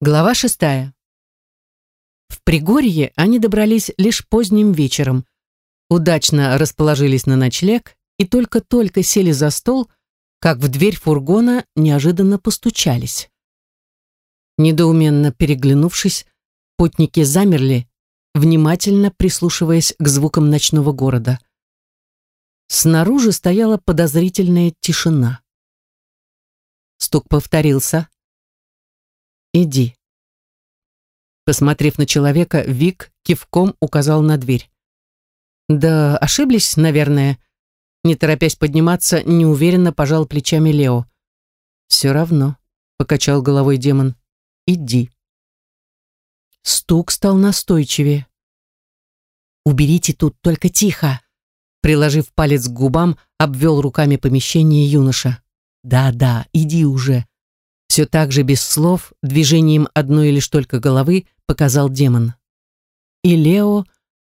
Глава шестая. В Пригорье они добрались лишь поздним вечером. Удачно расположились на ночлег и только-только сели за стол, как в дверь фургона неожиданно постучались. Недоуменно переглянувшись, путники замерли, внимательно прислушиваясь к звукам ночного города. Снаружи стояла подозрительная тишина. Стук повторился. «Иди». Посмотрев на человека, Вик кивком указал на дверь. «Да ошиблись, наверное». Не торопясь подниматься, неуверенно пожал плечами Лео. «Все равно», — покачал головой демон. «Иди». Стук стал настойчивее. «Уберите тут, только тихо!» Приложив палец к губам, обвел руками помещение юноша. «Да-да, иди уже!» Все так же без слов, движением одной лишь только головы, показал демон. И Лео,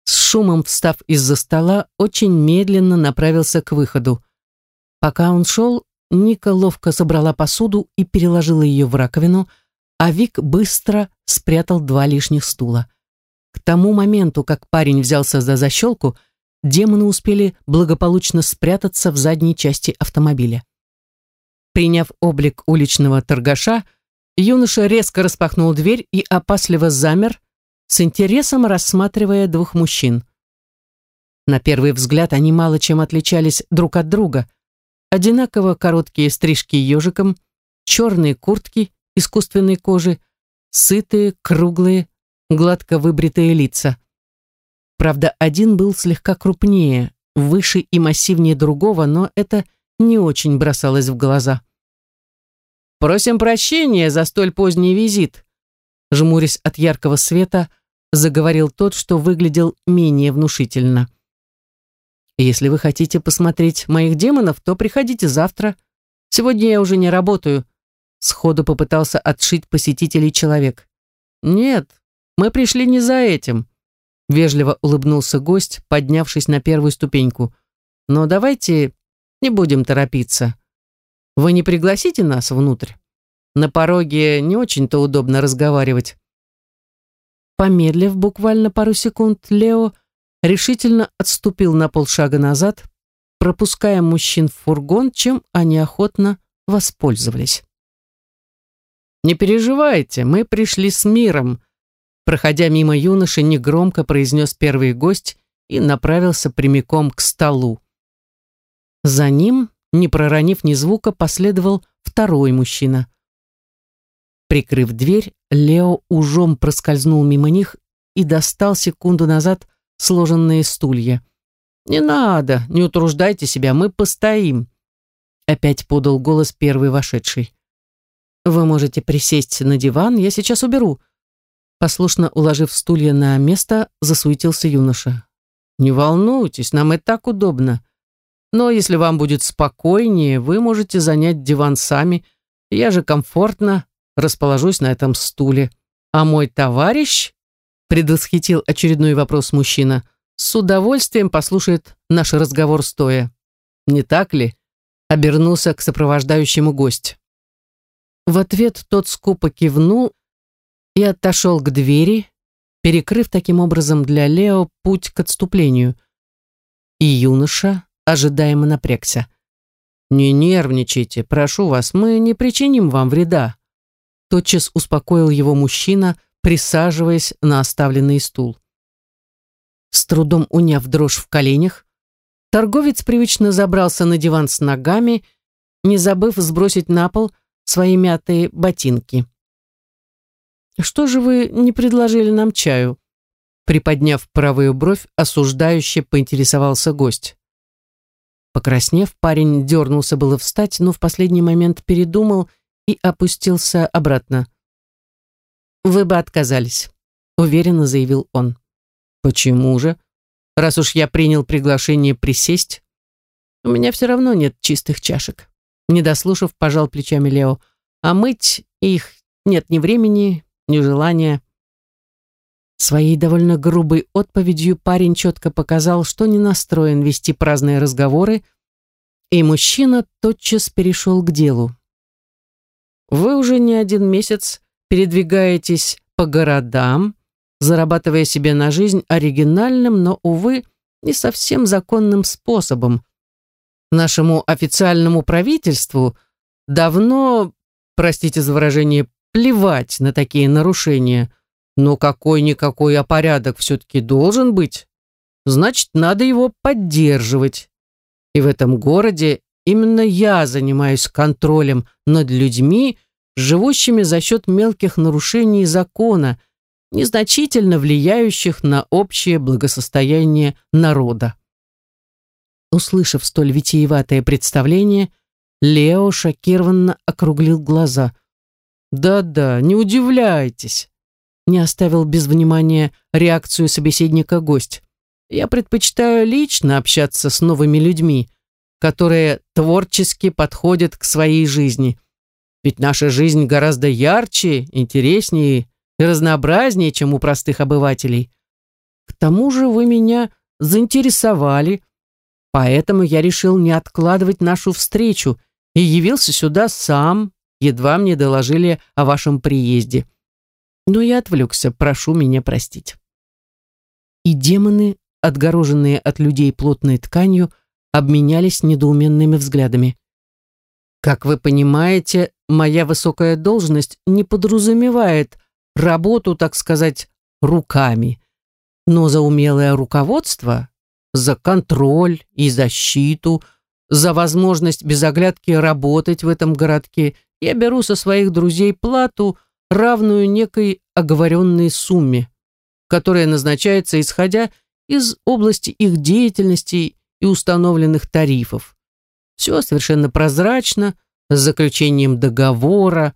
с шумом встав из-за стола, очень медленно направился к выходу. Пока он шел, Ника ловко собрала посуду и переложила ее в раковину, а Вик быстро спрятал два лишних стула. К тому моменту, как парень взялся за защелку, демоны успели благополучно спрятаться в задней части автомобиля. Приняв облик уличного торгаша, юноша резко распахнул дверь и опасливо замер, с интересом рассматривая двух мужчин. На первый взгляд они мало чем отличались друг от друга. Одинаково короткие стрижки ежиком, черные куртки искусственной кожи, сытые, круглые, гладко выбритые лица. Правда, один был слегка крупнее, выше и массивнее другого, но это не очень бросалось в глаза. «Просим прощения за столь поздний визит», жмурясь от яркого света, заговорил тот, что выглядел менее внушительно. «Если вы хотите посмотреть моих демонов, то приходите завтра. Сегодня я уже не работаю», сходу попытался отшить посетителей человек. «Нет, мы пришли не за этим», вежливо улыбнулся гость, поднявшись на первую ступеньку. «Но давайте не будем торопиться. Вы не пригласите нас внутрь? На пороге не очень-то удобно разговаривать. Помедлив буквально пару секунд, Лео решительно отступил на полшага назад, пропуская мужчин в фургон, чем они охотно воспользовались. «Не переживайте, мы пришли с миром», проходя мимо юноши, негромко произнес первый гость и направился прямиком к столу. За ним не проронив ни звука, последовал второй мужчина. Прикрыв дверь, Лео ужом проскользнул мимо них и достал секунду назад сложенные стулья. «Не надо, не утруждайте себя, мы постоим», опять подал голос первый вошедший. «Вы можете присесть на диван, я сейчас уберу». Послушно уложив стулья на место, засуетился юноша. «Не волнуйтесь, нам и так удобно. Но если вам будет спокойнее, вы можете занять диван сами. Я же комфортно расположусь на этом стуле. А мой товарищ, предвосхитил очередной вопрос мужчина, с удовольствием послушает наш разговор стоя. Не так ли? Обернулся к сопровождающему гость. В ответ тот скупо кивнул и отошел к двери, перекрыв таким образом для Лео путь к отступлению. И юноша, ожидаемо напрягся. «Не нервничайте, прошу вас, мы не причиним вам вреда», тотчас успокоил его мужчина, присаживаясь на оставленный стул. С трудом уняв дрожь в коленях, торговец привычно забрался на диван с ногами, не забыв сбросить на пол свои мятые ботинки. «Что же вы не предложили нам чаю?» Приподняв правую бровь, осуждающе поинтересовался гость. Покраснев, парень дернулся было встать, но в последний момент передумал и опустился обратно. «Вы бы отказались», — уверенно заявил он. «Почему же? Раз уж я принял приглашение присесть, у меня все равно нет чистых чашек». Не дослушав, пожал плечами Лео. «А мыть их нет ни времени, ни желания». Своей довольно грубой отповедью парень четко показал, что не настроен вести праздные разговоры, и мужчина тотчас перешел к делу. «Вы уже не один месяц передвигаетесь по городам, зарабатывая себе на жизнь оригинальным, но, увы, не совсем законным способом. Нашему официальному правительству давно, простите за выражение, плевать на такие нарушения, но какой-никакой опорядок все-таки должен быть. Значит, надо его поддерживать. И в этом городе именно я занимаюсь контролем над людьми, живущими за счет мелких нарушений закона, незначительно влияющих на общее благосостояние народа. Услышав столь витиеватое представление, Лео шокированно округлил глаза. «Да-да, не удивляйтесь», — не оставил без внимания реакцию собеседника гость. «Я предпочитаю лично общаться с новыми людьми, которые творчески подходят к своей жизни. Ведь наша жизнь гораздо ярче, интереснее и разнообразнее, чем у простых обывателей. К тому же вы меня заинтересовали, поэтому я решил не откладывать нашу встречу и явился сюда сам, едва мне доложили о вашем приезде. Но я отвлекся, прошу меня простить. И демоны, отгороженные от людей плотной тканью, обменялись недоуменными взглядами. Как вы понимаете, моя высокая должность не подразумевает работу, так сказать, руками. Но за умелое руководство, за контроль и защиту, за возможность без оглядки работать в этом городке я беру со своих друзей плату, равную некой оговоренной сумме, которая назначается исходя из области их деятельности и установленных тарифов. Все совершенно прозрачно, с заключением договора,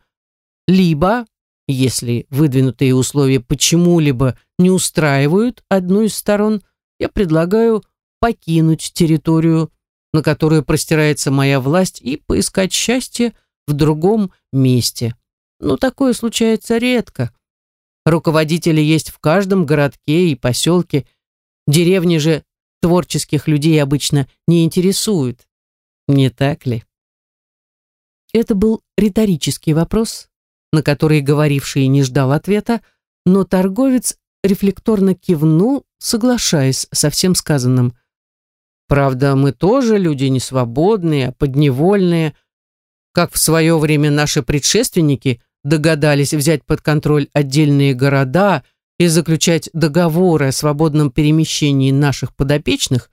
либо если выдвинутые условия почему-либо не устраивают одну из сторон, я предлагаю покинуть территорию, на которую простирается моя власть, и поискать счастье в другом месте. Но такое случается редко. Руководители есть в каждом городке и поселке. Деревни же творческих людей обычно не интересуют. Не так ли? Это был риторический вопрос, на который говоривший не ждал ответа, но торговец рефлекторно кивнул, соглашаясь со всем сказанным. Правда, мы тоже люди не свободные, а подневольные, как в свое время наши предшественники догадались взять под контроль отдельные города и заключать договоры о свободном перемещении наших подопечных,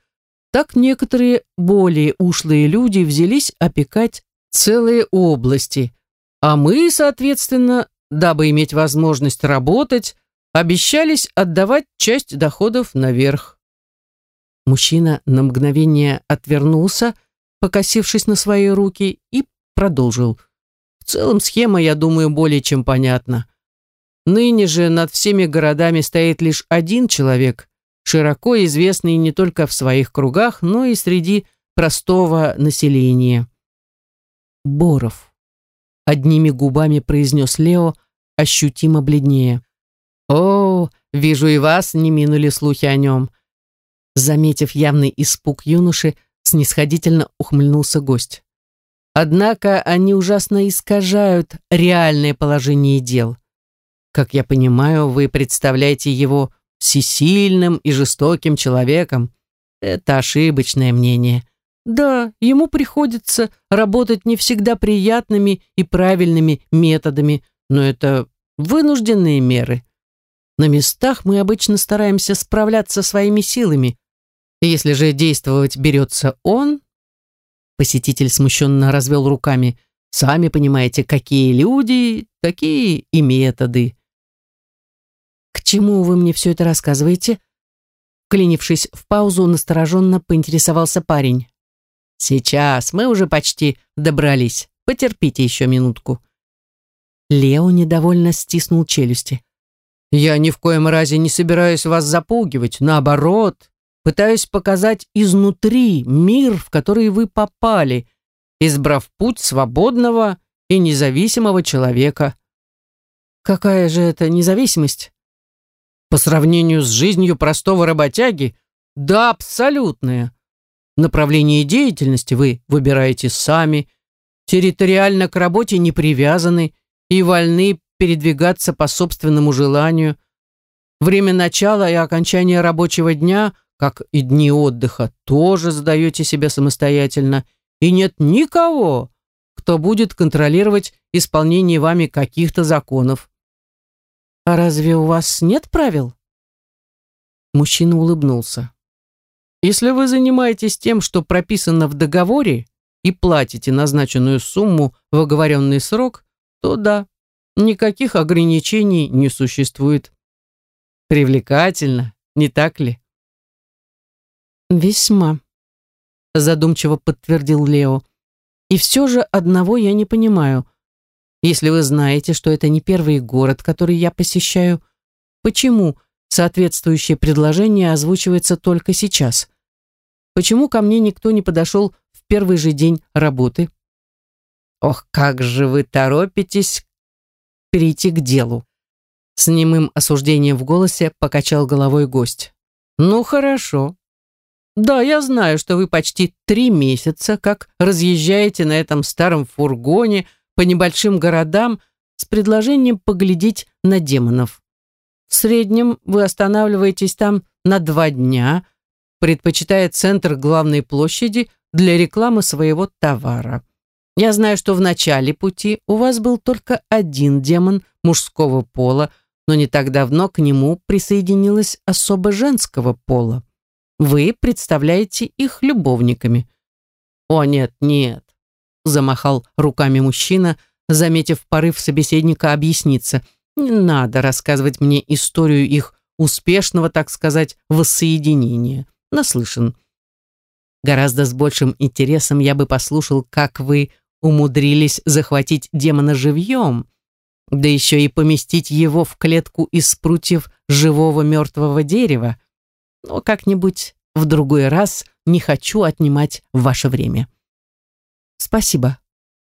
так некоторые более ушлые люди взялись опекать целые области, а мы, соответственно, дабы иметь возможность работать, обещались отдавать часть доходов наверх. Мужчина на мгновение отвернулся, покосившись на свои руки, и продолжил. В целом схема, я думаю, более чем понятна. Ныне же над всеми городами стоит лишь один человек, широко известный не только в своих кругах, но и среди простого населения. Боров одними губами произнес Лео, ощутимо бледнее. «О, вижу, и вас не минули слухи о нем». Заметив явный испуг юноши, снисходительно ухмыльнулся гость. Однако они ужасно искажают реальное положение дел. Как я понимаю, вы представляете его всесильным и жестоким человеком. Это ошибочное мнение. Да, ему приходится работать не всегда приятными и правильными методами, но это вынужденные меры. На местах мы обычно стараемся справляться своими силами. Если же действовать берется он, посетитель смущенно развел руками, сами понимаете, какие люди, такие и методы. К чему вы мне все это рассказываете? Клинившись в паузу, настороженно поинтересовался парень. «Сейчас, мы уже почти добрались. Потерпите еще минутку». Лео недовольно стиснул челюсти. «Я ни в коем разе не собираюсь вас запугивать. Наоборот, пытаюсь показать изнутри мир, в который вы попали, избрав путь свободного и независимого человека». «Какая же это независимость?» «По сравнению с жизнью простого работяги, да, абсолютная. Направление деятельности вы выбираете сами, территориально к работе не привязаны и вольны передвигаться по собственному желанию. Время начала и окончания рабочего дня, как и дни отдыха, тоже задаете себе самостоятельно. И нет никого, кто будет контролировать исполнение вами каких-то законов. А разве у вас нет правил? Мужчина улыбнулся. Если вы занимаетесь тем, что прописано в договоре, и платите назначенную сумму в оговоренный срок, то да, никаких ограничений не существует. Привлекательно, не так ли? Весьма, задумчиво подтвердил Лео. И все же одного я не понимаю. Если вы знаете, что это не первый город, который я посещаю, почему соответствующее предложение озвучивается только сейчас? Почему ко мне никто не подошел в первый же день работы? Ох, как же вы торопитесь перейти к делу. С немым осуждением в голосе покачал головой гость. Ну хорошо. Да, я знаю, что вы почти три месяца как разъезжаете на этом старом фургоне по небольшим городам с предложением поглядеть на демонов. В среднем вы останавливаетесь там на два дня, предпочитая центр главной площади для рекламы своего товара. Я знаю, что в начале пути у вас был только один демон мужского пола, но не так давно к нему присоединилась особо женского пола. Вы представляете их любовниками. О, нет, нет, замахал руками мужчина, заметив порыв собеседника объясниться. Не надо рассказывать мне историю их успешного, так сказать, воссоединения. Наслышан. Гораздо с большим интересом я бы послушал, как вы умудрились захватить демона живьем, да еще и поместить его в клетку из прутьев живого мертвого дерева. Но как-нибудь в другой раз не хочу отнимать ваше время. Спасибо,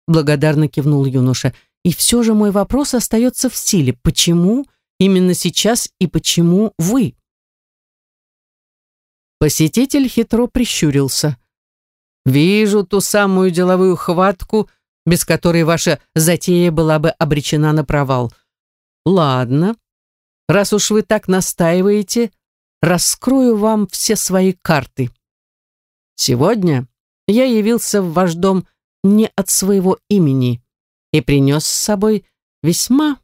благодарно кивнул юноша. И все же мой вопрос остается в силе. Почему именно сейчас и почему вы? Посетитель хитро прищурился. Вижу ту самую деловую хватку, без которой ваша затея была бы обречена на провал. Ладно, раз уж вы так настаиваете, раскрою вам все свои карты. Сегодня я явился в ваш дом не от своего имени и принес с собой весьма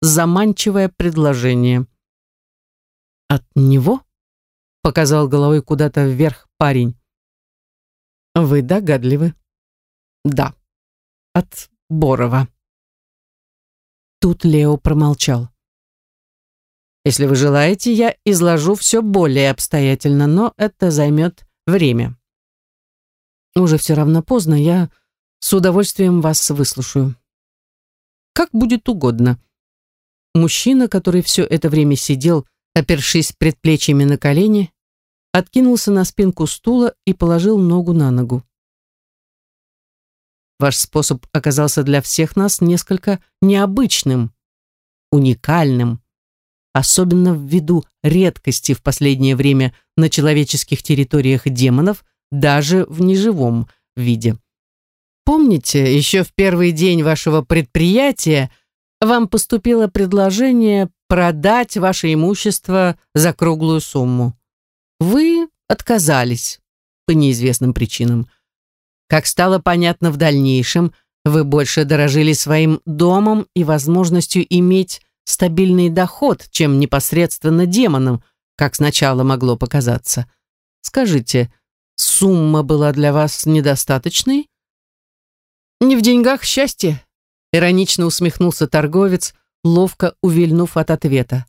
заманчивое предложение. От него? Показал головой куда-то вверх парень. Вы догадливы. Да. От Борова. Тут Лео промолчал. Если вы желаете, я изложу все более обстоятельно, но это займет время. Уже все равно поздно, я с удовольствием вас выслушаю. Как будет угодно. Мужчина, который все это время сидел, опершись предплечьями на колени, откинулся на спинку стула и положил ногу на ногу. Ваш способ оказался для всех нас несколько необычным, уникальным, особенно ввиду редкости в последнее время на человеческих территориях демонов, даже в неживом виде. Помните, еще в первый день вашего предприятия вам поступило предложение продать ваше имущество за круглую сумму. Вы отказались по неизвестным причинам. Как стало понятно в дальнейшем, вы больше дорожили своим домом и возможностью иметь стабильный доход, чем непосредственно демоном, как сначала могло показаться. Скажите, сумма была для вас недостаточной? Не в деньгах счастье, иронично усмехнулся торговец, ловко увильнув от ответа.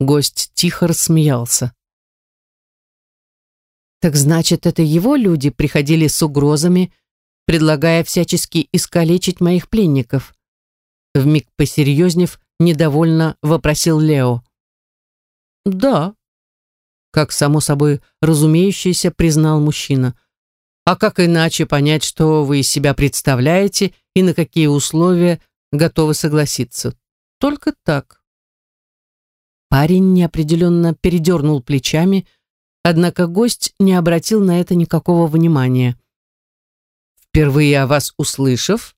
Гость тихо рассмеялся. Так значит, это его люди приходили с угрозами, предлагая всячески искалечить моих пленников. Вмиг посерьезнев, недовольно вопросил Лео. Да, как само собой разумеющееся признал мужчина. А как иначе понять, что вы из себя представляете и на какие условия готовы согласиться? Только так. Парень неопределенно передернул плечами, Однако гость не обратил на это никакого внимания. «Впервые о вас услышав»,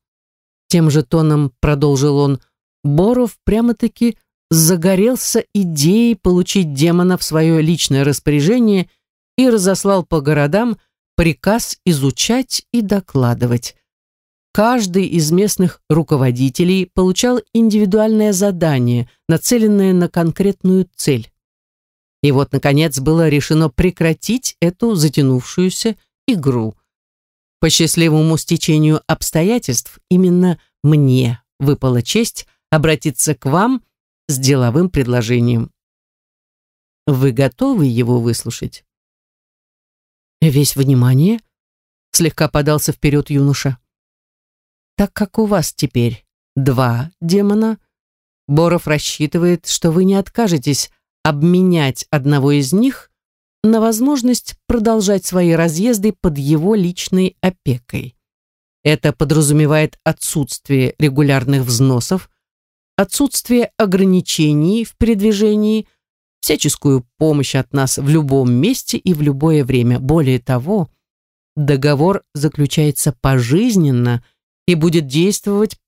тем же тоном продолжил он, Боров прямо-таки загорелся идеей получить демона в свое личное распоряжение и разослал по городам приказ изучать и докладывать. Каждый из местных руководителей получал индивидуальное задание, нацеленное на конкретную цель. И вот, наконец, было решено прекратить эту затянувшуюся игру. По счастливому стечению обстоятельств именно мне выпала честь обратиться к вам с деловым предложением. Вы готовы его выслушать? Весь внимание, слегка подался вперед юноша. Так как у вас теперь два демона, Боров рассчитывает, что вы не откажетесь обменять одного из них на возможность продолжать свои разъезды под его личной опекой. Это подразумевает отсутствие регулярных взносов, отсутствие ограничений в передвижении, всяческую помощь от нас в любом месте и в любое время. Более того, договор заключается пожизненно и будет действовать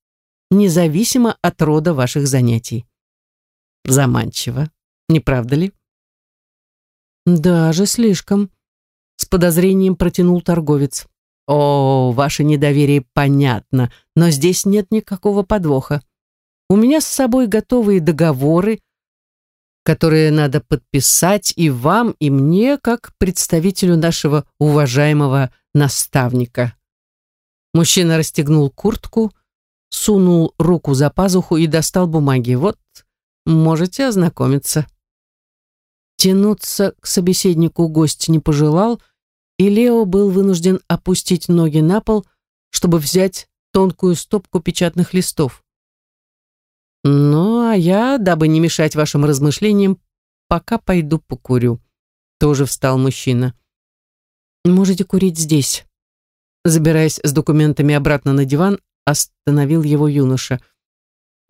независимо от рода ваших занятий. Заманчиво, не правда ли? Даже слишком, с подозрением протянул торговец. О, ваше недоверие понятно, но здесь нет никакого подвоха. У меня с собой готовые договоры, которые надо подписать и вам, и мне, как представителю нашего уважаемого наставника. Мужчина расстегнул куртку, сунул руку за пазуху и достал бумаги. Вот, можете ознакомиться. Тянуться к собеседнику гость не пожелал, и Лео был вынужден опустить ноги на пол, чтобы взять тонкую стопку печатных листов. Ну, а я, дабы не мешать вашим размышлениям, пока пойду покурю. Тоже встал мужчина. Можете курить здесь. Забираясь с документами обратно на диван, остановил его юноша.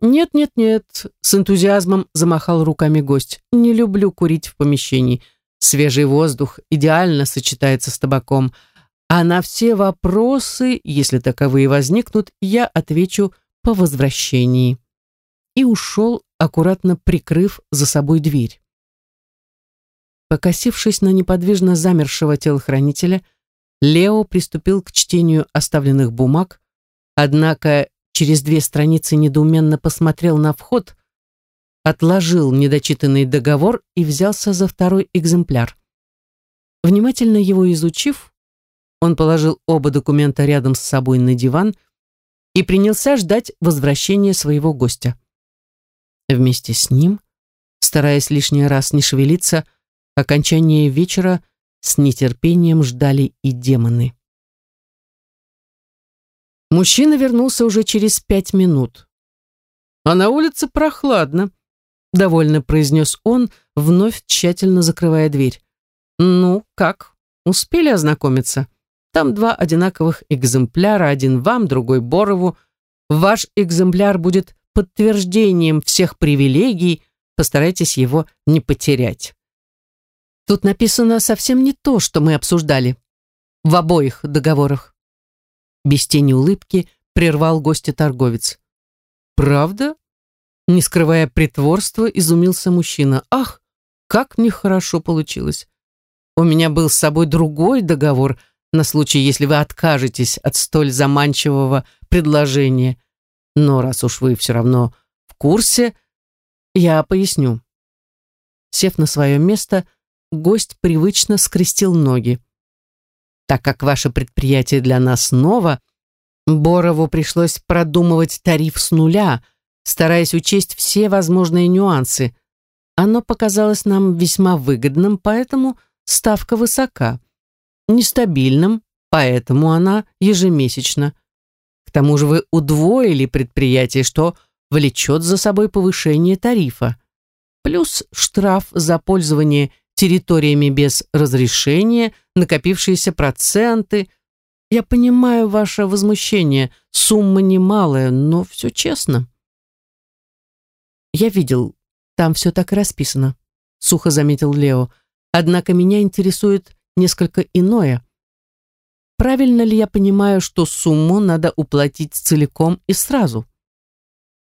«Нет, нет, нет», — с энтузиазмом замахал руками гость. «Не люблю курить в помещении. Свежий воздух идеально сочетается с табаком. А на все вопросы, если таковые возникнут, я отвечу по возвращении» и ушел, аккуратно прикрыв за собой дверь. Покосившись на неподвижно замершего телохранителя, Лео приступил к чтению оставленных бумаг, однако через две страницы недоуменно посмотрел на вход, отложил недочитанный договор и взялся за второй экземпляр. Внимательно его изучив, он положил оба документа рядом с собой на диван и принялся ждать возвращения своего гостя. Вместе с ним, стараясь лишний раз не шевелиться, окончание вечера с нетерпением ждали и демоны. Мужчина вернулся уже через пять минут. «А на улице прохладно», — довольно произнес он, вновь тщательно закрывая дверь. «Ну, как? Успели ознакомиться? Там два одинаковых экземпляра, один вам, другой Борову. Ваш экземпляр будет подтверждением всех привилегий, постарайтесь его не потерять. Тут написано совсем не то, что мы обсуждали. В обоих договорах. Без тени улыбки прервал гостя торговец. «Правда?» Не скрывая притворства, изумился мужчина. «Ах, как нехорошо получилось. У меня был с собой другой договор на случай, если вы откажетесь от столь заманчивого предложения. Но раз уж вы все равно в курсе, я поясню. Сев на свое место, гость привычно скрестил ноги. Так как ваше предприятие для нас ново, Борову пришлось продумывать тариф с нуля, стараясь учесть все возможные нюансы. Оно показалось нам весьма выгодным, поэтому ставка высока. Нестабильным, поэтому она ежемесячна. К тому же вы удвоили предприятие, что влечет за собой повышение тарифа. Плюс штраф за пользование территориями без разрешения, накопившиеся проценты. Я понимаю ваше возмущение, сумма немалая, но все честно. Я видел, там все так расписано, сухо заметил Лео. Однако меня интересует несколько иное. Правильно ли я понимаю, что сумму надо уплатить целиком и сразу?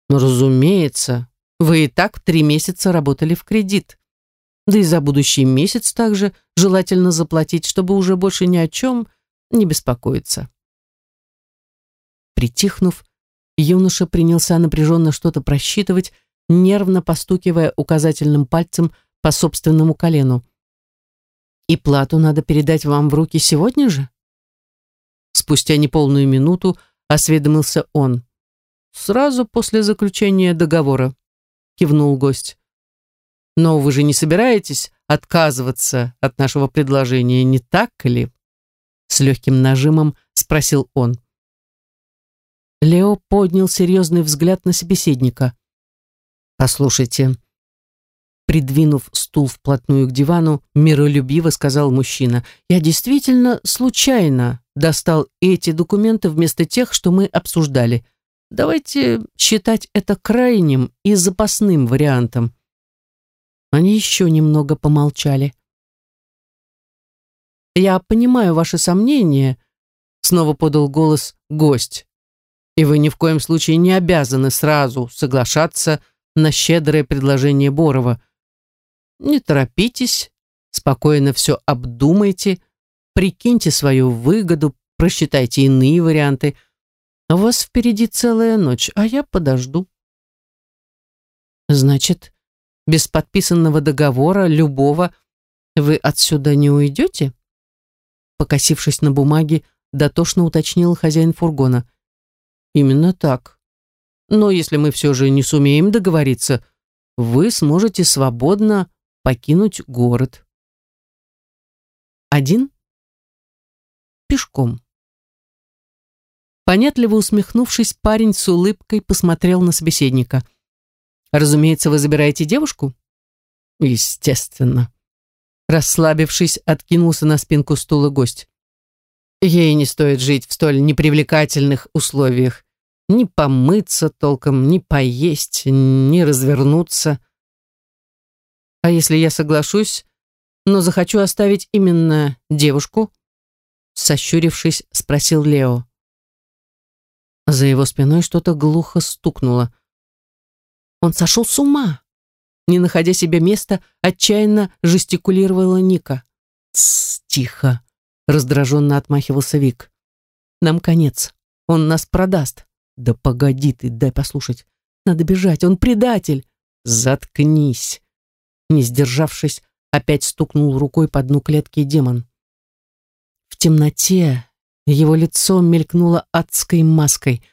«Ну, разумеется, вы и так три месяца работали в кредит. Да и за будущий месяц также желательно заплатить, чтобы уже больше ни о чем не беспокоиться». Притихнув, юноша принялся напряженно что-то просчитывать, нервно постукивая указательным пальцем по собственному колену. «И плату надо передать вам в руки сегодня же?» Спустя неполную минуту осведомился он. «Сразу после заключения договора», — кивнул гость. «Но вы же не собираетесь отказываться от нашего предложения, не так ли?» С легким нажимом спросил он. Лео поднял серьезный взгляд на собеседника. «Послушайте». Придвинув стул вплотную к дивану, миролюбиво сказал мужчина, «Я действительно случайно достал эти документы вместо тех, что мы обсуждали. Давайте считать это крайним и запасным вариантом». Они еще немного помолчали. «Я понимаю ваши сомнения», — снова подал голос гость. «И вы ни в коем случае не обязаны сразу соглашаться на щедрое предложение Борова. Не торопитесь, спокойно все обдумайте, прикиньте свою выгоду, просчитайте иные варианты. У вас впереди целая ночь, а я подожду. Значит, без подписанного договора, любого, вы отсюда не уйдете? Покосившись на бумаге, дотошно уточнил хозяин фургона. Именно так. Но если мы все же не сумеем договориться, вы сможете свободно покинуть город. Один? Пешком. Понятливо усмехнувшись, парень с улыбкой посмотрел на собеседника. «Разумеется, вы забираете девушку?» «Естественно». Расслабившись, откинулся на спинку стула гость. Ей не стоит жить в столь непривлекательных условиях ни помыться толком, ни поесть, ни развернуться. А если я соглашусь, но захочу оставить именно девушку? Сощурившись, спросил Лео. За его спиной что-то глухо стукнуло. Он сошел с ума. Не находя себе места, отчаянно жестикулировала Ника. «Тсс, тихо!» — раздраженно отмахивался Вик. «Нам конец. Он нас продаст». Да погоди ты, дай послушать. Надо бежать, он предатель. Заткнись. Не сдержавшись, опять стукнул рукой по дну клетки демон. Темноте его лицо мелькнуло адской маской.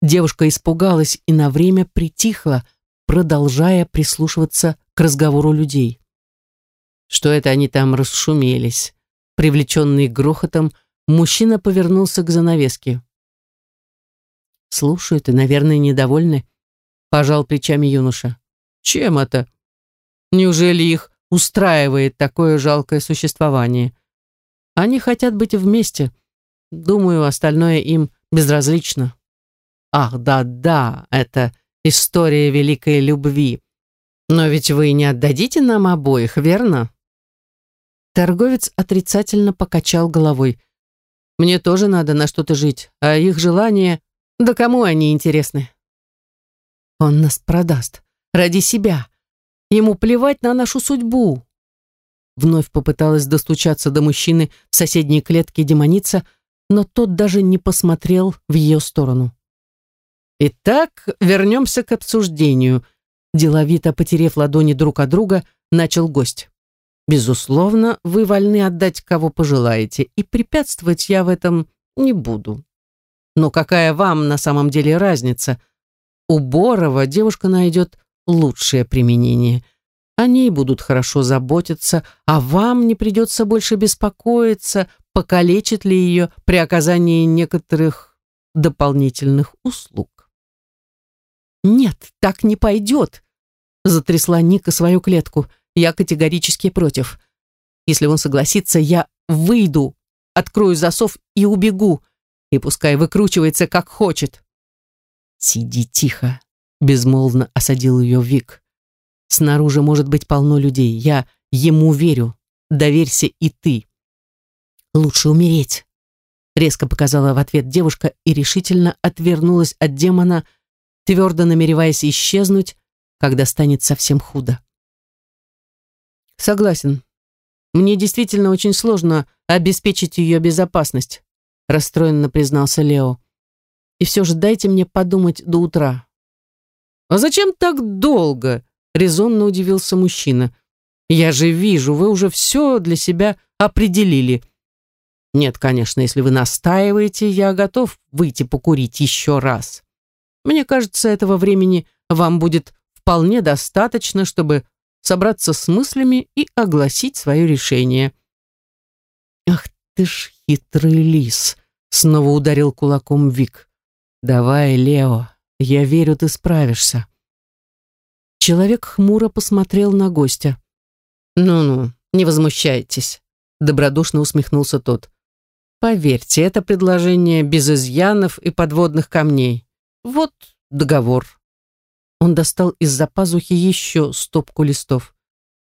Девушка испугалась и на время притихла, продолжая прислушиваться к разговору людей. Что это они там расшумелись? Привлеченный грохотом, мужчина повернулся к занавеске. Слушают и, наверное, недовольны. Пожал плечами юноша. Чем это? Неужели их устраивает такое жалкое существование? Они хотят быть вместе. Думаю, остальное им безразлично. Ах, да-да, это история великой любви. Но ведь вы не отдадите нам обоих, верно? Торговец отрицательно покачал головой. Мне тоже надо на что-то жить, а их желание да кому они интересны? Он нас продаст. Ради себя. Ему плевать на нашу судьбу. Вновь попыталась достучаться до мужчины в соседней клетке демоница, но тот даже не посмотрел в ее сторону. Итак, вернемся к обсуждению. Деловито потерев ладони друг от друга, начал гость. Безусловно, вы вольны отдать, кого пожелаете, и препятствовать я в этом не буду. Но какая вам на самом деле разница? У Борова девушка найдет лучшее применение. О ней будут хорошо заботиться, а вам не придется больше беспокоиться, покалечит ли ее при оказании некоторых дополнительных услуг. «Нет, так не пойдет», — затрясла Ника свою клетку. «Я категорически против. Если он согласится, я выйду, открою засов и убегу и пускай выкручивается как хочет. «Сиди тихо», — безмолвно осадил ее Вик. «Снаружи может быть полно людей. Я ему верю. Доверься и ты». «Лучше умереть», — резко показала в ответ девушка и решительно отвернулась от демона, твердо намереваясь исчезнуть, когда станет совсем худо. Согласен. Мне действительно очень сложно обеспечить ее безопасность, расстроенно признался Лео. И все же дайте мне подумать до утра. А зачем так долго? Резонно удивился мужчина. Я же вижу, вы уже все для себя определили. Нет, конечно, если вы настаиваете, я готов выйти покурить еще раз. Мне кажется, этого времени вам будет вполне достаточно, чтобы собраться с мыслями и огласить свое решение. «Ах ты ж хитрый лис!» — снова ударил кулаком Вик. «Давай, Лео, я верю, ты справишься». Человек хмуро посмотрел на гостя. «Ну-ну, не возмущайтесь», — добродушно усмехнулся тот. «Поверьте, это предложение без изъянов и подводных камней. Вот договор». Он достал из-за пазухи еще стопку листов.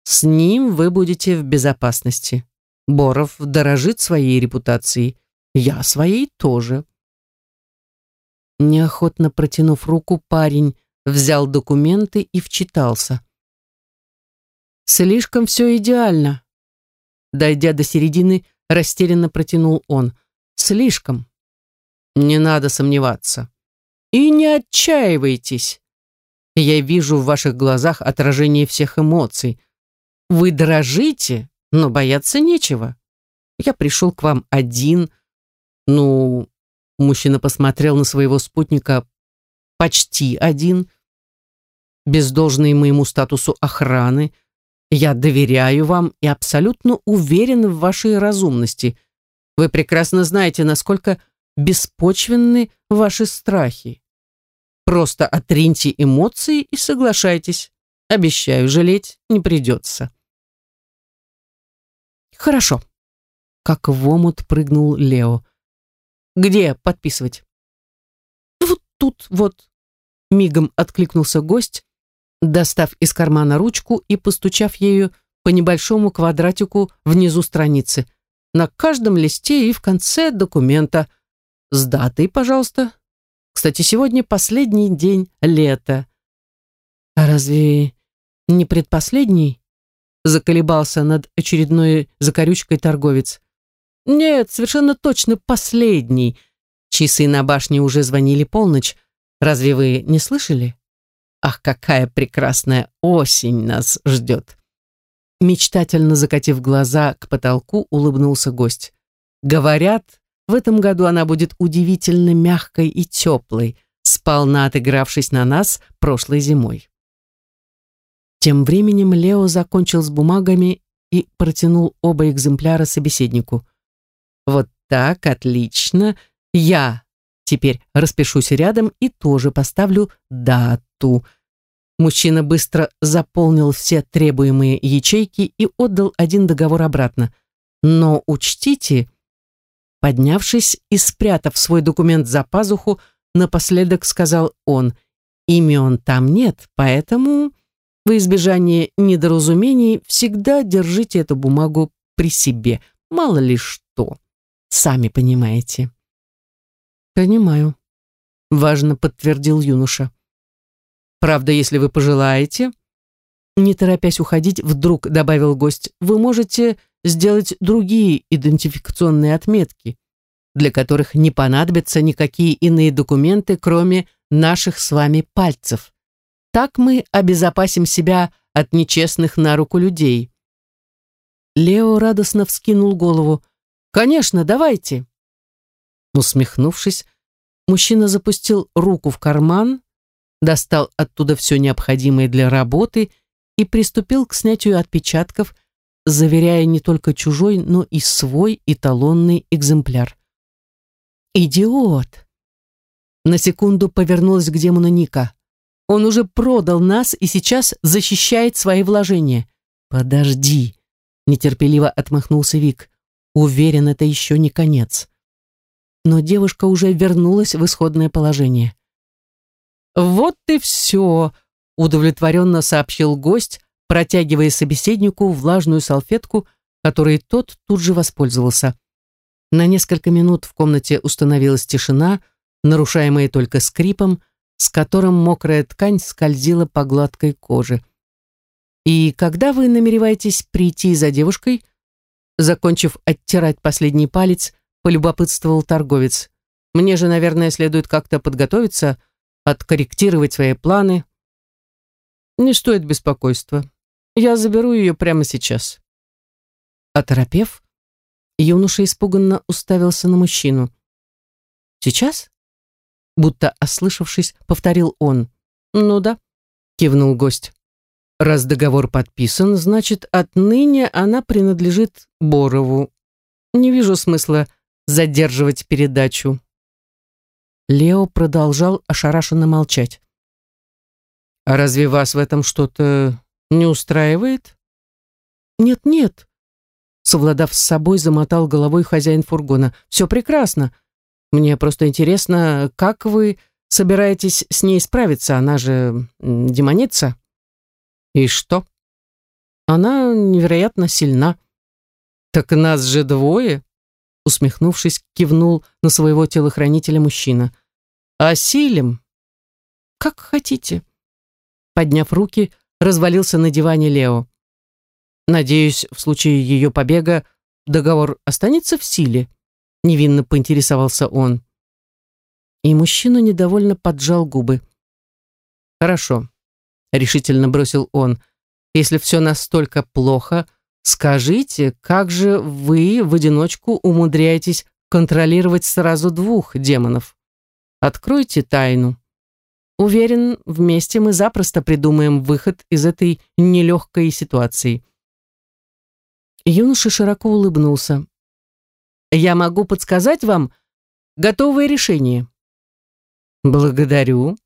«С ним вы будете в безопасности. Боров дорожит своей репутацией. Я своей тоже». Неохотно протянув руку, парень взял документы и вчитался. «Слишком все идеально». Дойдя до середины, растерянно протянул он. «Слишком». «Не надо сомневаться». «И не отчаивайтесь». Я вижу в ваших глазах отражение всех эмоций. Вы дрожите, но бояться нечего. Я пришел к вам один. Ну, мужчина посмотрел на своего спутника почти один. Без должной моему статусу охраны – я доверяю вам и абсолютно уверен в вашей разумности. Вы прекрасно знаете, насколько беспочвенны ваши страхи. Просто отриньте эмоции и соглашайтесь. Обещаю, жалеть не придется. Хорошо. Как в омут прыгнул Лео. Где подписывать? Вот тут, вот. Мигом откликнулся гость, достав из кармана ручку и постучав ею по небольшому квадратику внизу страницы. На каждом листе и в конце документа. С датой, пожалуйста. Кстати, сегодня последний день лета. А разве не предпоследний? Заколебался над очередной закорючкой торговец. Нет, совершенно точно последний. Часы на башне уже звонили полночь. Разве вы не слышали? Ах, какая прекрасная осень нас ждет!» Мечтательно закатив глаза к потолку, улыбнулся гость. «Говорят, в этом году она будет удивительно мягкой и теплой, сполна отыгравшись на нас прошлой зимой». Тем временем Лео закончил с бумагами и протянул оба экземпляра собеседнику. «Вот так, отлично. Я теперь распишусь рядом и тоже поставлю дату. Мужчина быстро заполнил все требуемые ячейки и отдал один договор обратно. Но учтите, поднявшись и спрятав свой документ за пазуху, напоследок сказал он, имен там нет, поэтому в избежание недоразумений всегда держите эту бумагу при себе, мало ли что, сами понимаете. Понимаю, важно подтвердил юноша. Правда, если вы пожелаете, не торопясь уходить, вдруг добавил гость, вы можете сделать другие идентификационные отметки, для которых не понадобятся никакие иные документы, кроме наших с вами пальцев. Так мы обезопасим себя от нечестных на руку людей. Лео радостно вскинул голову. «Конечно, давайте!» Усмехнувшись, мужчина запустил руку в карман, достал оттуда все необходимое для работы и приступил к снятию отпечатков, заверяя не только чужой, но и свой эталонный экземпляр. «Идиот!» На секунду повернулась к демону Ника. «Он уже продал нас и сейчас защищает свои вложения». «Подожди!» — нетерпеливо отмахнулся Вик. «Уверен, это еще не конец». Но девушка уже вернулась в исходное положение. «Вот и все», — удовлетворенно сообщил гость, протягивая собеседнику влажную салфетку, которой тот тут же воспользовался. На несколько минут в комнате установилась тишина, нарушаемая только скрипом, с которым мокрая ткань скользила по гладкой коже. «И когда вы намереваетесь прийти за девушкой?» Закончив оттирать последний палец, полюбопытствовал торговец. «Мне же, наверное, следует как-то подготовиться, откорректировать свои планы». «Не стоит беспокойства. Я заберу ее прямо сейчас». Оторопев, юноша испуганно уставился на мужчину. «Сейчас?» Будто ослышавшись, повторил он. «Ну да», — кивнул гость. «Раз договор подписан, значит, отныне она принадлежит Борову. Не вижу смысла задерживать передачу». Лео продолжал ошарашенно молчать. «А разве вас в этом что-то не устраивает?» «Нет-нет», — совладав с собой, замотал головой хозяин фургона. «Все прекрасно. Мне просто интересно, как вы собираетесь с ней справиться? Она же демоница». «И что?» «Она невероятно сильна». «Так нас же двое», усмехнувшись, кивнул на своего телохранителя мужчина. «Осилим?» «Как хотите». Подняв руки, развалился на диване Лео. «Надеюсь, в случае ее побега договор останется в силе?» Невинно поинтересовался он. И мужчина недовольно поджал губы. «Хорошо», — решительно бросил он. «Если все настолько плохо, Скажите, как же вы в одиночку умудряетесь контролировать сразу двух демонов? Откройте тайну. Уверен, вместе мы запросто придумаем выход из этой нелегкой ситуации. Юноша широко улыбнулся. Я могу подсказать вам готовое решение. Благодарю.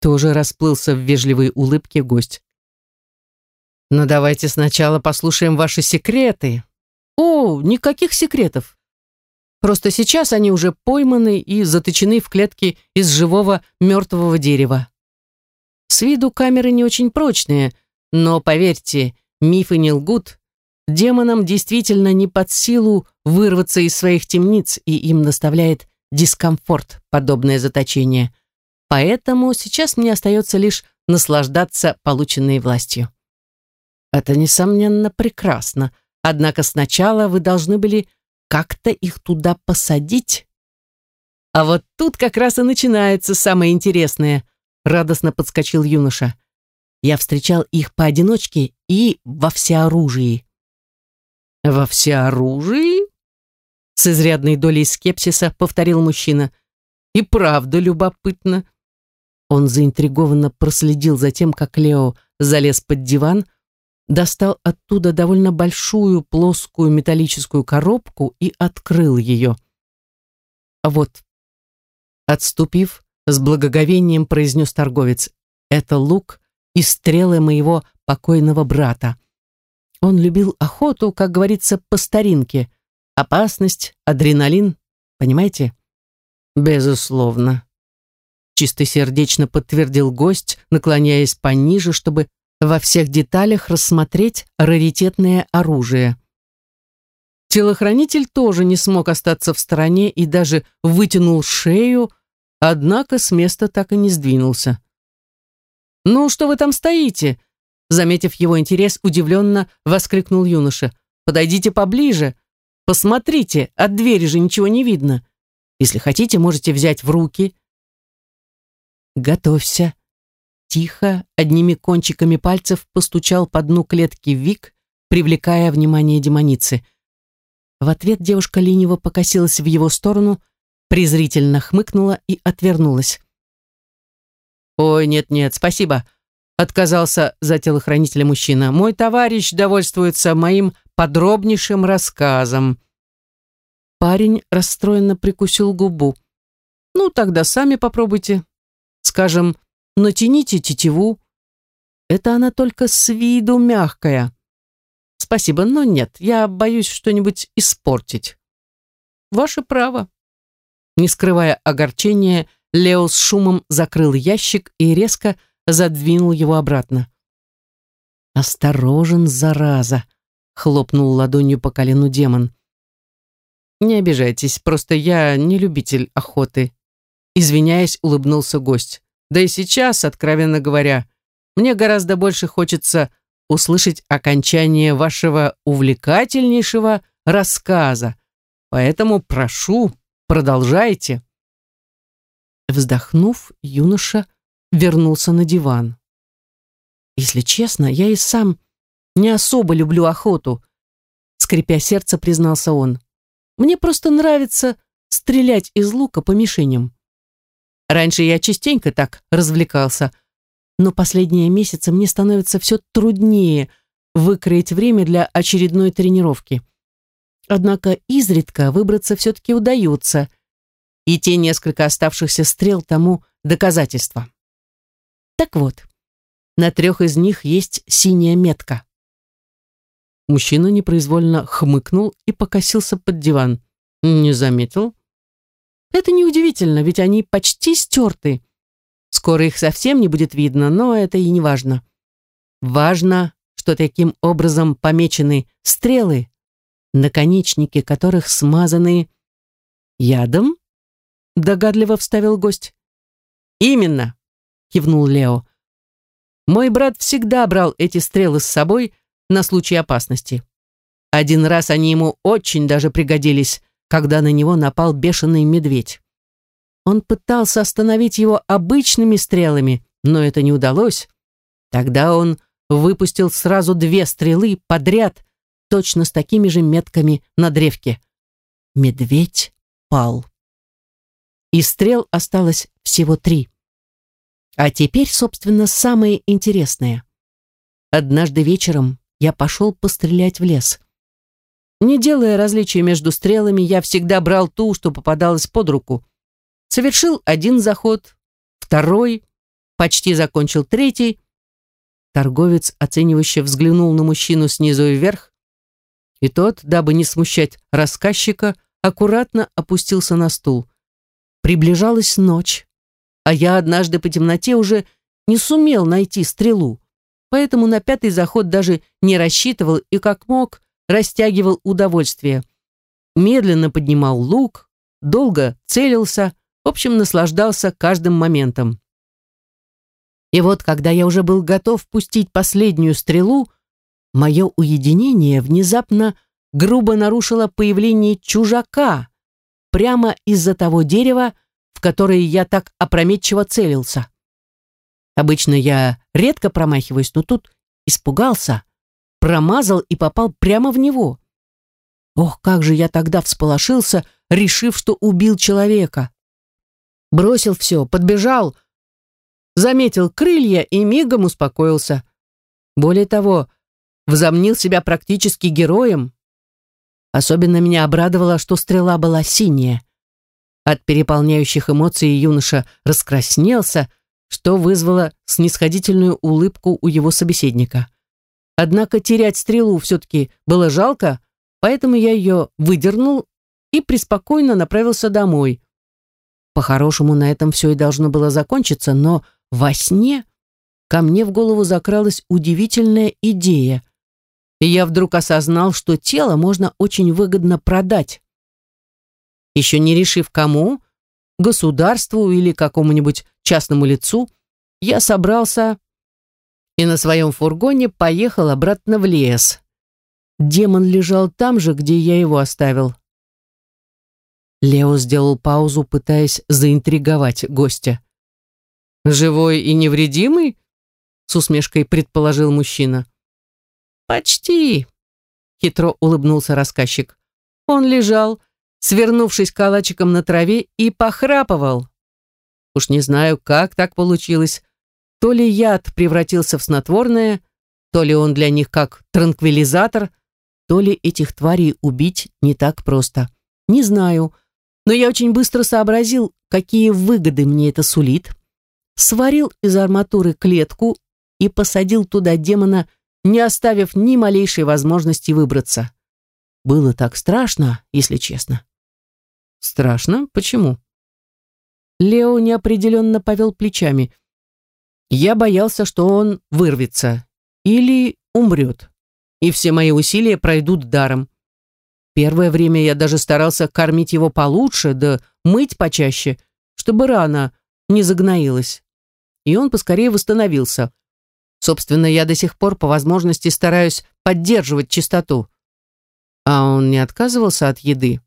Тоже расплылся в вежливой улыбке гость. Но давайте сначала послушаем ваши секреты. О, никаких секретов. Просто сейчас они уже пойманы и заточены в клетки из живого мертвого дерева. С виду камеры не очень прочные, но, поверьте, мифы не лгут. Демонам действительно не под силу вырваться из своих темниц, и им доставляет дискомфорт подобное заточение. Поэтому сейчас мне остается лишь наслаждаться полученной властью. Это, несомненно, прекрасно. Однако сначала вы должны были как-то их туда посадить. А вот тут как раз и начинается самое интересное, радостно подскочил юноша. Я встречал их поодиночке и во всеоружии. Во всеоружии? С изрядной долей скепсиса повторил мужчина. И правда любопытно. Он заинтригованно проследил за тем, как Лео залез под диван, достал оттуда довольно большую плоскую металлическую коробку и открыл ее. А вот, отступив, с благоговением произнес торговец, это лук и стрелы моего покойного брата. Он любил охоту, как говорится, по старинке. Опасность, адреналин, понимаете? Безусловно. Чистосердечно подтвердил гость, наклоняясь пониже, чтобы во всех деталях рассмотреть раритетное оружие. Телохранитель тоже не смог остаться в стороне и даже вытянул шею, однако с места так и не сдвинулся. «Ну, что вы там стоите?» Заметив его интерес, удивленно воскликнул юноша. «Подойдите поближе. Посмотрите, от двери же ничего не видно. Если хотите, можете взять в руки». «Готовься», Тихо, одними кончиками пальцев постучал по дну клетки Вик, привлекая внимание демоницы. В ответ девушка лениво покосилась в его сторону, презрительно хмыкнула и отвернулась. «Ой, нет-нет, спасибо», — отказался за телохранителя мужчина. «Мой товарищ довольствуется моим подробнейшим рассказом». Парень расстроенно прикусил губу. «Ну, тогда сами попробуйте. Скажем, натяните тетиву. Это она только с виду мягкая. Спасибо, но нет, я боюсь что-нибудь испортить. Ваше право. Не скрывая огорчения, Лео с шумом закрыл ящик и резко задвинул его обратно. «Осторожен, зараза!» — хлопнул ладонью по колену демон. «Не обижайтесь, просто я не любитель охоты», — извиняясь, улыбнулся гость. Да и сейчас, откровенно говоря, мне гораздо больше хочется услышать окончание вашего увлекательнейшего рассказа. Поэтому прошу, продолжайте. Вздохнув, юноша вернулся на диван. Если честно, я и сам не особо люблю охоту, скрипя сердце, признался он. Мне просто нравится стрелять из лука по мишеням. Раньше я частенько так развлекался, но последние месяцы мне становится все труднее выкроить время для очередной тренировки. Однако изредка выбраться все-таки удается, и те несколько оставшихся стрел тому доказательство. Так вот, на трех из них есть синяя метка. Мужчина непроизвольно хмыкнул и покосился под диван. Не заметил. Это неудивительно, ведь они почти стерты. Скоро их совсем не будет видно, но это и не важно. Важно, что таким образом помечены стрелы, наконечники которых смазаны ядом? Догадливо вставил гость. Именно, кивнул Лео. Мой брат всегда брал эти стрелы с собой на случай опасности. Один раз они ему очень даже пригодились, когда на него напал бешеный медведь. Он пытался остановить его обычными стрелами, но это не удалось. Тогда он выпустил сразу две стрелы подряд, точно с такими же метками на древке. Медведь пал. И стрел осталось всего три. А теперь, собственно, самое интересное. Однажды вечером я пошел пострелять в лес. Не делая различия между стрелами, я всегда брал ту, что попадалась под руку. Совершил один заход, второй, почти закончил третий. Торговец, оценивающе взглянул на мужчину снизу вверх, и тот, дабы не смущать рассказчика, аккуратно опустился на стул. Приближалась ночь, а я однажды по темноте уже не сумел найти стрелу, поэтому на пятый заход даже не рассчитывал и как мог растягивал удовольствие. Медленно поднимал лук, долго целился, в общем, наслаждался каждым моментом. И вот, когда я уже был готов пустить последнюю стрелу, мое уединение внезапно грубо нарушило появление чужака прямо из-за того дерева, в которое я так опрометчиво целился. Обычно я редко промахиваюсь, но тут испугался, промазал и попал прямо в него. Ох, как же я тогда всполошился, решив, что убил человека. Бросил все, подбежал, заметил крылья и мигом успокоился. Более того, возомнил себя практически героем. Особенно меня обрадовало, что стрела была синяя. От переполняющих эмоций юноша раскраснелся, что вызвало снисходительную улыбку у его собеседника. Однако терять стрелу все-таки было жалко, поэтому я ее выдернул и преспокойно направился домой. По-хорошему, на этом все и должно было закончиться, но во сне ко мне в голову закралась удивительная идея. И я вдруг осознал, что тело можно очень выгодно продать. Еще не решив кому, государству или какому-нибудь частному лицу, я собрался и на своем фургоне поехал обратно в лес. Демон лежал там же, где я его оставил. Лео сделал паузу, пытаясь заинтриговать гостя. «Живой и невредимый?» — с усмешкой предположил мужчина. «Почти», — хитро улыбнулся рассказчик. Он лежал, свернувшись калачиком на траве, и похрапывал. Уж не знаю, как так получилось, то ли яд превратился в снотворное, то ли он для них как транквилизатор, то ли этих тварей убить не так просто. Не знаю, но я очень быстро сообразил, какие выгоды мне это сулит. Сварил из арматуры клетку и посадил туда демона, не оставив ни малейшей возможности выбраться. Было так страшно, если честно. Страшно? Почему? Лео неопределенно повел плечами – я боялся, что он вырвется или умрет, и все мои усилия пройдут даром. Первое время я даже старался кормить его получше, да мыть почаще, чтобы рана не загноилась. и он поскорее восстановился. Собственно, я до сих пор по возможности стараюсь поддерживать чистоту. А он не отказывался от еды?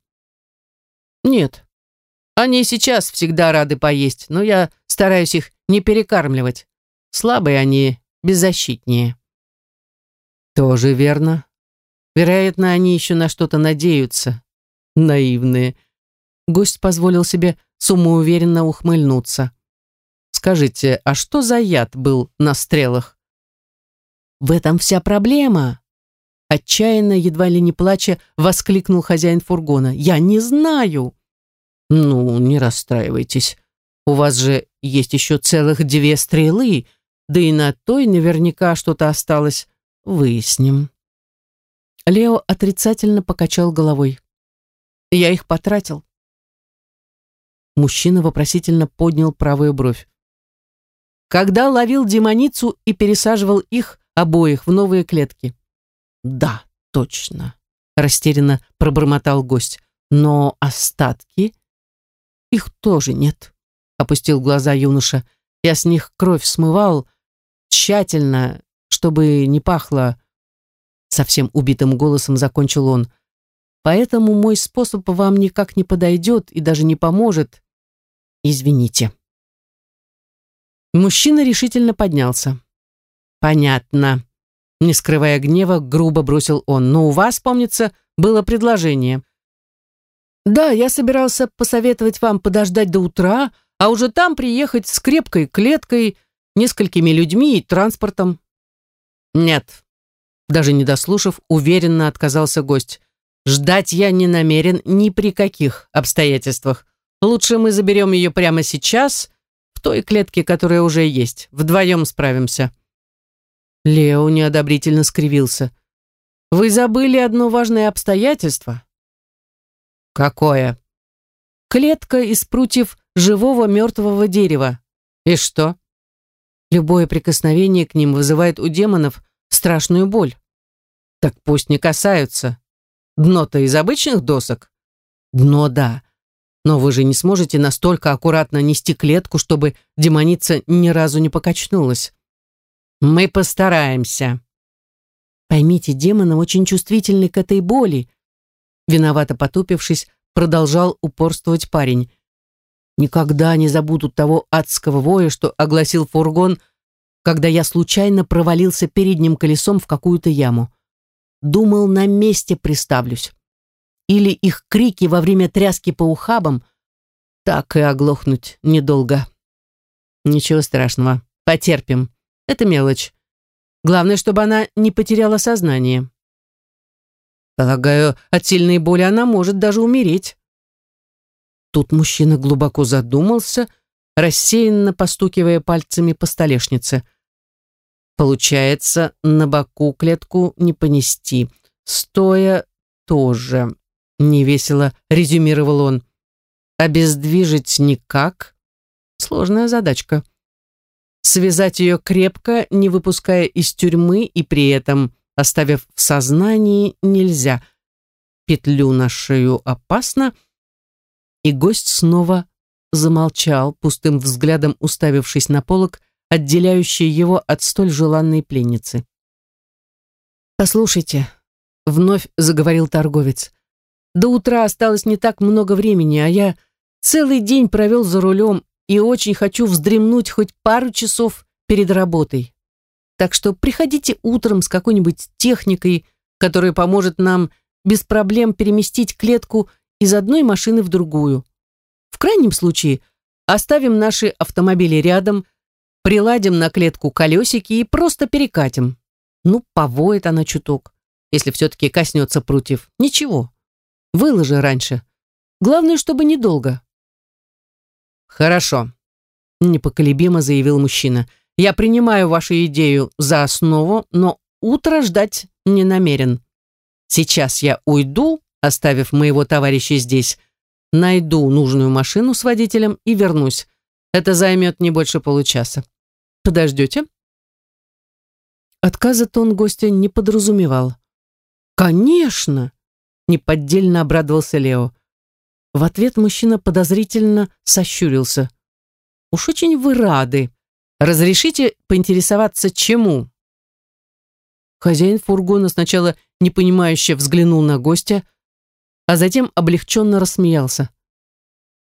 Нет. Они сейчас всегда рады поесть, но я стараюсь их не перекармливать. Слабые они, беззащитнее. Тоже верно. Вероятно, они еще на что-то надеются. Наивные. Гость позволил себе самоуверенно ухмыльнуться. Скажите, а что за яд был на стрелах? В этом вся проблема. Отчаянно, едва ли не плача, воскликнул хозяин фургона. Я не знаю. Ну, не расстраивайтесь. У вас же есть еще целых две стрелы, да и на той наверняка что-то осталось. Выясним. Лео отрицательно покачал головой. Я их потратил. Мужчина вопросительно поднял правую бровь. Когда ловил демоницу и пересаживал их обоих в новые клетки. Да, точно, растерянно пробормотал гость. Но остатки? Их тоже нет, опустил глаза юноша. Я с них кровь смывал тщательно, чтобы не пахло. Совсем убитым голосом закончил он. Поэтому мой способ вам никак не подойдет и даже не поможет. Извините. Мужчина решительно поднялся. Понятно. Не скрывая гнева, грубо бросил он. Но у вас, помнится, было предложение. Да, я собирался посоветовать вам подождать до утра, а уже там приехать с крепкой клеткой, несколькими людьми и транспортом. Нет. Даже не дослушав, уверенно отказался гость. Ждать я не намерен ни при каких обстоятельствах. Лучше мы заберем ее прямо сейчас, в той клетке, которая уже есть. Вдвоем справимся. Лео неодобрительно скривился. Вы забыли одно важное обстоятельство. Какое? Клетка из прутьев живого мертвого дерева. И что? Любое прикосновение к ним вызывает у демонов страшную боль. Так пусть не касаются. Дно-то из обычных досок? Дно, да. Но вы же не сможете настолько аккуратно нести клетку, чтобы демоница ни разу не покачнулась. Мы постараемся. Поймите, демоны очень чувствительны к этой боли. Виновато потупившись, продолжал упорствовать парень. Никогда не забудут того адского воя, что огласил фургон, когда я случайно провалился передним колесом в какую-то яму. Думал, на месте приставлюсь. Или их крики во время тряски по ухабам. Так и оглохнуть недолго. Ничего страшного, потерпим. Это мелочь. Главное, чтобы она не потеряла сознание. Полагаю, от сильной боли она может даже умереть. Тут мужчина глубоко задумался, рассеянно постукивая пальцами по столешнице – Получается, на боку клетку не понести. Стоя тоже. Невесело резюмировал он. Обездвижить никак. Сложная задачка. Связать ее крепко, не выпуская из тюрьмы и при этом оставив в сознании, нельзя. Петлю на шею опасно. И гость снова замолчал, пустым взглядом уставившись на полок, отделяющее его от столь желанной пленницы. «Послушайте», — вновь заговорил торговец, «до утра осталось не так много времени, а я целый день провел за рулем и очень хочу вздремнуть хоть пару часов перед работой. Так что приходите утром с какой-нибудь техникой, которая поможет нам без проблем переместить клетку из одной машины в другую. В крайнем случае оставим наши автомобили рядом, приладим на клетку колесики и просто перекатим. Ну, повоет она чуток, если все-таки коснется прутьев. Ничего, выложи раньше. Главное, чтобы недолго. Хорошо, непоколебимо заявил мужчина. Я принимаю вашу идею за основу, но утро ждать не намерен. Сейчас я уйду, оставив моего товарища здесь, найду нужную машину с водителем и вернусь. Это займет не больше получаса. Подождете?» Отказа тон гостя не подразумевал. «Конечно!» — неподдельно обрадовался Лео. В ответ мужчина подозрительно сощурился. «Уж очень вы рады. Разрешите поинтересоваться, чему?» Хозяин фургона сначала непонимающе взглянул на гостя, а затем облегченно рассмеялся.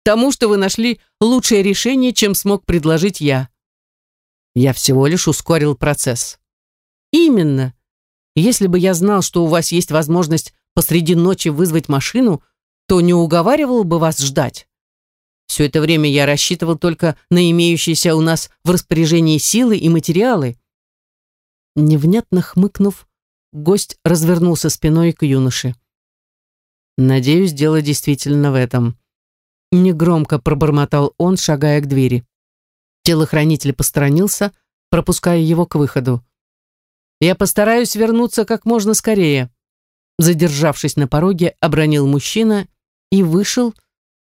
«Тому, что вы нашли лучшее решение, чем смог предложить я. Я всего лишь ускорил процесс». «Именно. Если бы я знал, что у вас есть возможность посреди ночи вызвать машину, то не уговаривал бы вас ждать. Все это время я рассчитывал только на имеющиеся у нас в распоряжении силы и материалы. Невнятно хмыкнув, гость развернулся спиной к юноше. «Надеюсь, дело действительно в этом». Негромко пробормотал он, шагая к двери. Телохранитель посторонился, пропуская его к выходу. «Я постараюсь вернуться как можно скорее», задержавшись на пороге, обронил мужчина и вышел,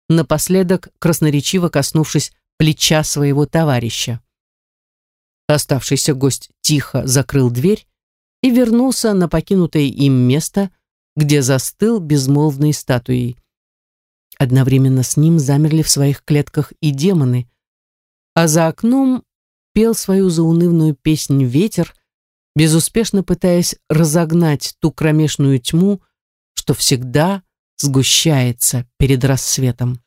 напоследок красноречиво коснувшись плеча своего товарища. Оставшийся гость тихо закрыл дверь и вернулся на покинутое им место, где застыл безмолвной статуей. Одновременно с ним замерли в своих клетках и демоны, а за окном пел свою заунывную песнь ветер, безуспешно пытаясь разогнать ту кромешную тьму, что всегда сгущается перед рассветом.